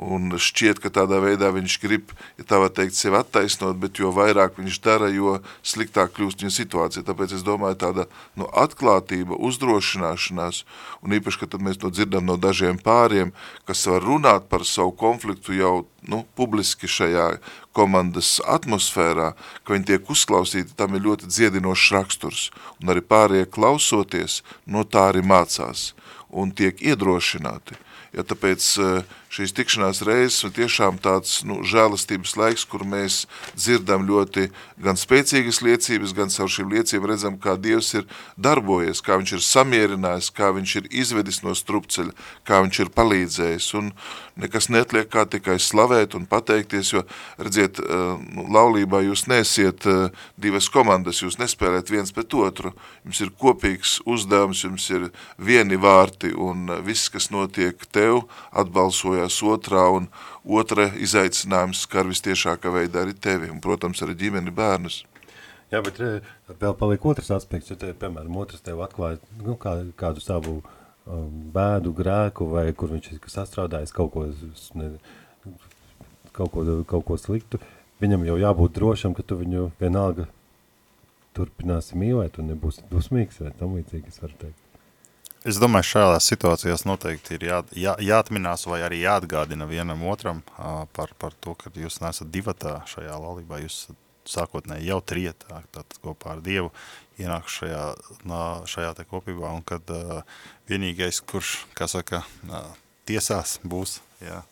un šķiet, ka tādā veidā viņš grib, ja tā var teikt, sevi attaisnot, bet jo vairāk viņš dara, jo sliktāk kļūst viņa situācija. Tāpēc es domāju, tāda no atklātība, uzdrošināšanās, un īpaši, ka tad mēs to dzirdam no dažiem pāriem, kas var runāt par savu konfliktu jau nu, publiski šajā komandas atmosfērā, ka viņi tiek uzklausīti, tam ir ļoti dziedinošs raksturs, un arī pārējie klausoties, no tā arī mācās un tiek iedrošināti. Ja tāpēc uh, šīs tikšanās reizes ir tiešām tāds nu, žēlastības laiks, kur mēs dzirdam ļoti gan spēcīgas liecības, gan caur šīm liecībām redzam, kā Dievs ir darbojies, kā viņš ir samierinājis, kā viņš ir izvedis no strupceļa, kā viņš ir palīdzējis. Un nekas netliek kā tikai slavēt un pateikties, jo, redziet, nu, laulībā jūs nesiet divas komandas, jūs nespēlēt viens pret otru. Jums ir kopīgs uzdevums, jums ir vieni vārti un viss, kas notiek tev, atbalsoja tuvojas otrā un otra izaicinājums skar vistiešākā veidā arī tevi un, protams, arī ģimeni bērnus. Jā, bet eh, vēl paliek otrs aspekts, ja te, piemēram, otrs tev atklāja nu, kā, kādu savu um, bēdu, grēku, vai kur viņš ir sastrādājis kaut ko, ne, kaut ko, kaut ko sliktu, viņam jau jābūt drošam, ka tu viņu vienalga turpināsi mīlēt un nebūsi dusmīgs vai tam līdzīgi, es varu teikt. Es domāju, šādās situācijās noteikti ir jā, jā, jāatminās vai arī jāatgādina vienam otram uh, par, par to, ka jūs nesat divatā šajā laulībā, jūs sākotnēji jau trietā, tātad kopā ar Dievu ienāk šajā, nā, šajā te kopībā, un kad uh, vienīgais, kurš, kā saka, uh, tiesās būs, jā,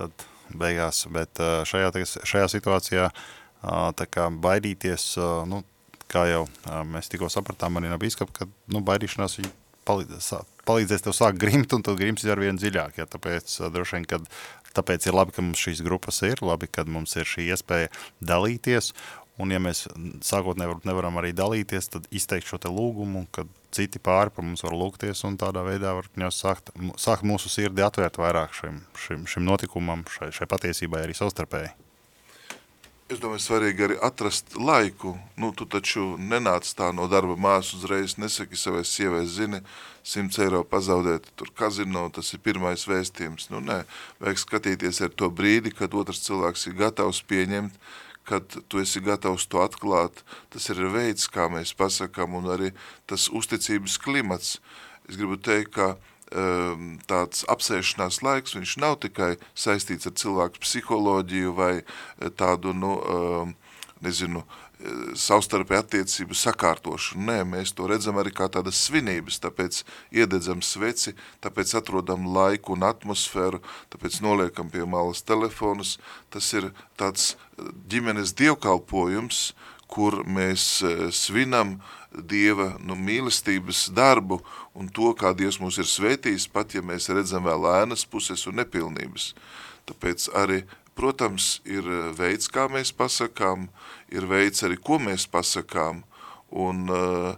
tad beigās, bet uh, šajā, te, šajā situācijā uh, tā kā baidīties, uh, nu, kā jau uh, mēs tikko sapratām arī no bīskapa, ka, nu, baidīšanās viņa palīdzēs, palīdzēs tev sākt grimt, un tu grimsi ar vien dziļāk. Ja? Tāpēc, droši vien, kad, tāpēc ir labi, ka mums šīs grupas ir, labi, kad mums ir šī iespēja dalīties, un ja mēs sākotnēji nevaram arī dalīties, tad izteikt šo te lūgumu, kad citi pāri par mums var lūgties, un tādā veidā var sākt, sākt mūsu sirdi atvērt vairāk šim, šim, šim notikumam, šai, šai patiesībai arī savstarpēji. Es domāju, svarīgi arī atrast laiku. Nu, tu taču nenāc tā no darba mās uzreiz, nesaki savai sievai, zini, 100 eiro pazaudēt tur kazino, tas ir pirmais vēstījums. Nu, nē, vajag skatīties ar to brīdi, kad otrs cilvēks ir gatavs pieņemt, kad tu esi gatavs to atklāt. Tas ir veids, kā mēs pasakām, un arī tas uzticības klimats. Es gribu teikt, ka tāds apsēšanās laiks, viņš nav tikai saistīts ar cilvēku psiholoģiju vai eh, tādu, nu, ehm, nezinu, eh, savstarpēju attiecību sakārtošanu. Nē, mēs to redzam arī kā tādas svinības, tāpēc iededzam sveci, tāpēc atrodam laiku un atmosfēru, tāpēc noliekam pie malas telefonus. Tas ir tāds eh, ģimenes dievkalpojums, kur mēs svinam Dieva nu, mīlestības darbu un to, kā Dievs mūs ir svētījis, pat ja mēs redzam vēl ēnas puses un nepilnības. Tāpēc arī, protams, ir veids, kā mēs pasakām, ir veids arī, ko mēs pasakām, un, eh,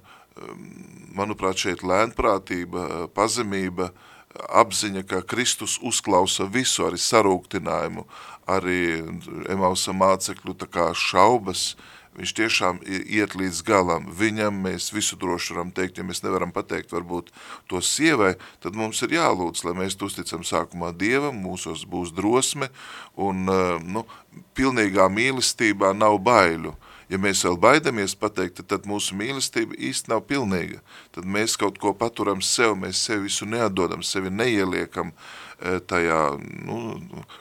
manuprāt, šeit lēnprātība, pazemība, apziņa, ka Kristus uzklausa visu, arī sarūktinājumu, arī emausa mācekļu tā kā šaubas, uh, viņš tiešām iet līdz galam. Viņam mēs visu droši varam teikt, ja mēs nevaram pateikt varbūt to sievai, tad mums ir jālūdz, lai mēs uzticam sākumā Dievam, mūsos būs drosme un eh, nu, pilnīgā mīlestībā nav baiļu. Ja mēs vēl baidamies pateikt, tad mūsu mīlestība īsti nav pilnīga. Tad mēs kaut ko paturam sev, mēs sevi visu neatdodam, sevi neieliekam, uh, tajā nu,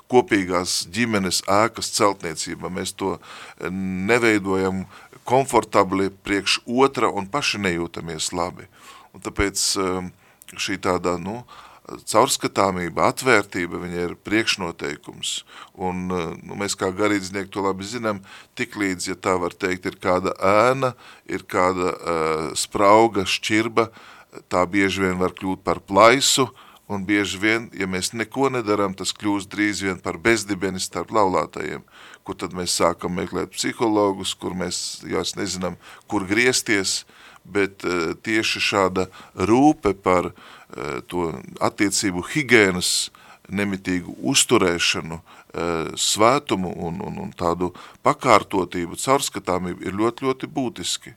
kopīgās ģimenes ēkas celtniecībā. Mēs to e, neveidojam komfortabli priekš otra un paši nejūtamies labi. Un tāpēc e, šī tāda, nu, caurskatāmība, atvērtība, viņa ir priekšnoteikums. Un nu, mēs kā garīdznieki to labi zinām, tik līdz, ja tā var teikt, ir kāda ēna, ir kāda uh, sprauga, šķirba, tā bieži vien var kļūt par plaisu, un bieži vien, ja mēs neko nedaram, tas kļūst drīz vien par bezdibeni starp laulātajiem, kur tad mēs sākam meklēt psihologus, kur mēs, es nezinām, kur griezties, bet uh, tieši šāda rūpe par uh, to attiecību higienas nemitīgu uzturēšanu, uh, svētumu un, un, un tādu pakārtotību, caurskatāmību ir ļoti, ļoti būtiski.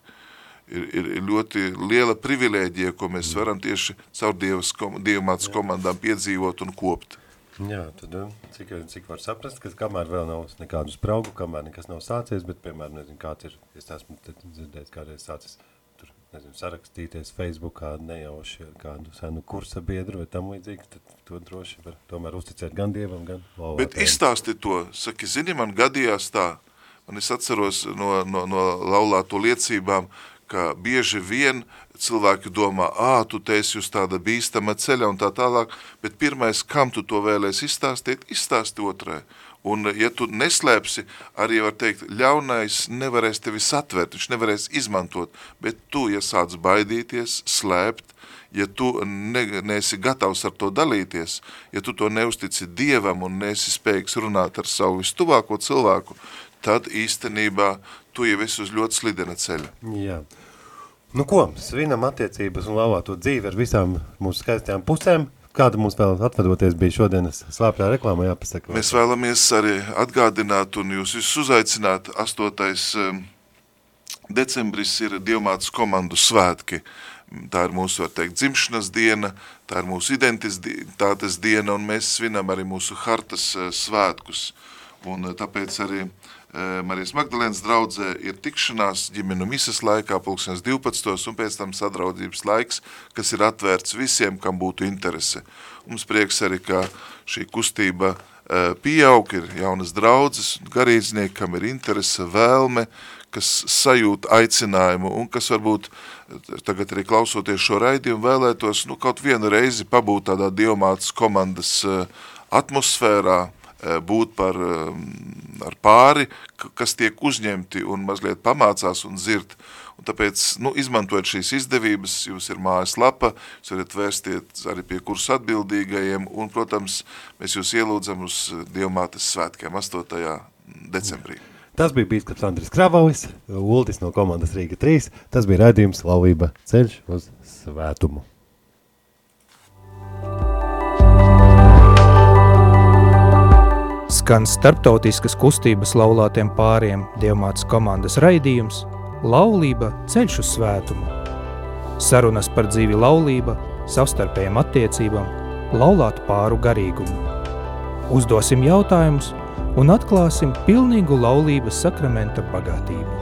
Ir, ir, ir ļoti liela privilēģija, ko mēs varam tieši caur dievas, dievmātas komandām piedzīvot un kopt. Jā, tad cik, cik var saprast, ka kamēr vēl nav nekādu spraugu, kamēr nekas nav sācies, bet, piemēram, nezinu, kāds ir, es esmu dzirdējis, kādreiz sācis tur, nezinu, sarakstīties Facebookā nejauši kādu senu kursa biedru vai tam līdzīgi, tad to droši var tomēr uzticēt gan Dievam, gan laulātājiem. Bet izstāsti to, saki, zini, man gadījās tā, man es atceros no, no, no laulāto liecībām, ka bieži vien cilvēki domā, ā, tu teesi uz tāda bīstama ceļa un tā tālāk, bet pirmais, kam tu to vēlēs izstāstīt, izstāsti otrai. Un, ja tu neslēpsi, arī var teikt, ļaunais nevarēs tevi satvert, viņš nevarēs izmantot, bet tu, ja sāc baidīties, slēpt, ja tu ne, neesi gatavs ar to dalīties, ja tu to neustici Dievam un neesi spējīgs runāt ar savu vistuvāko cilvēku, tad īstenībā tu jau esi uz ļoti slidena ceļa. Jā. Nu ko, svinam attiecības un laulāto dzīvi ar visām mūsu skaistajām pusēm. Kāda mums vēl atvadoties bija šodienas slāpjā reklāmā jāpasaka? Mēs vēlamies arī atgādināt un jūs visus uzaicināt 8. decembris ir Dievmātas komandu svētki. Tā ir mūsu, var teikt, dzimšanas diena, tā ir mūsu identitātes diena un mēs svinam arī mūsu hartas eh, svētkus. Un eh, tāpēc arī Eh, Marijas Magdalēnas draudzē ir tikšanās ģimenu misas laikā, pulkstens 12. un pēc tam sadraudzības laiks, kas ir atvērts visiem, kam būtu interese. Mums prieks arī, ka šī kustība eh, pieaug, ir jaunas draudzes, garīdznieki, kam ir interese, vēlme, kas sajūt aicinājumu un kas varbūt eh, tagad arī klausoties šo raidījumu vēlētos nu, kaut vienu reizi pabūt tādā diomātas komandas atmosfērā, Eh, būt par, eh, ar pāri, kas tiek uzņemti un mazliet pamācās un zird. Un tāpēc, nu, izmantojot šīs izdevības, jūs ir mājas lapa, jūs varat vērsties arī pie kursu atbildīgajiem, un, protams, mēs jūs ielūdzam uz Dievmātes svētkiem 8. decembrī. Tas bija bīskaps Andris Kravaulis, Uldis no komandas Rīga 3. Tas bija raidījums Lauvība ceļš uz svētumu. Skan starptautiskas kustības laulātiem pāriem Dievmātas komandas raidījums Laulība ceļš uz svētumu. Sarunas par dzīvi laulība, savstarpējām attiecībām, laulātu pāru garīgumu. Uzdosim jautājumus un atklāsim pilnīgu laulības sakramenta bagātību.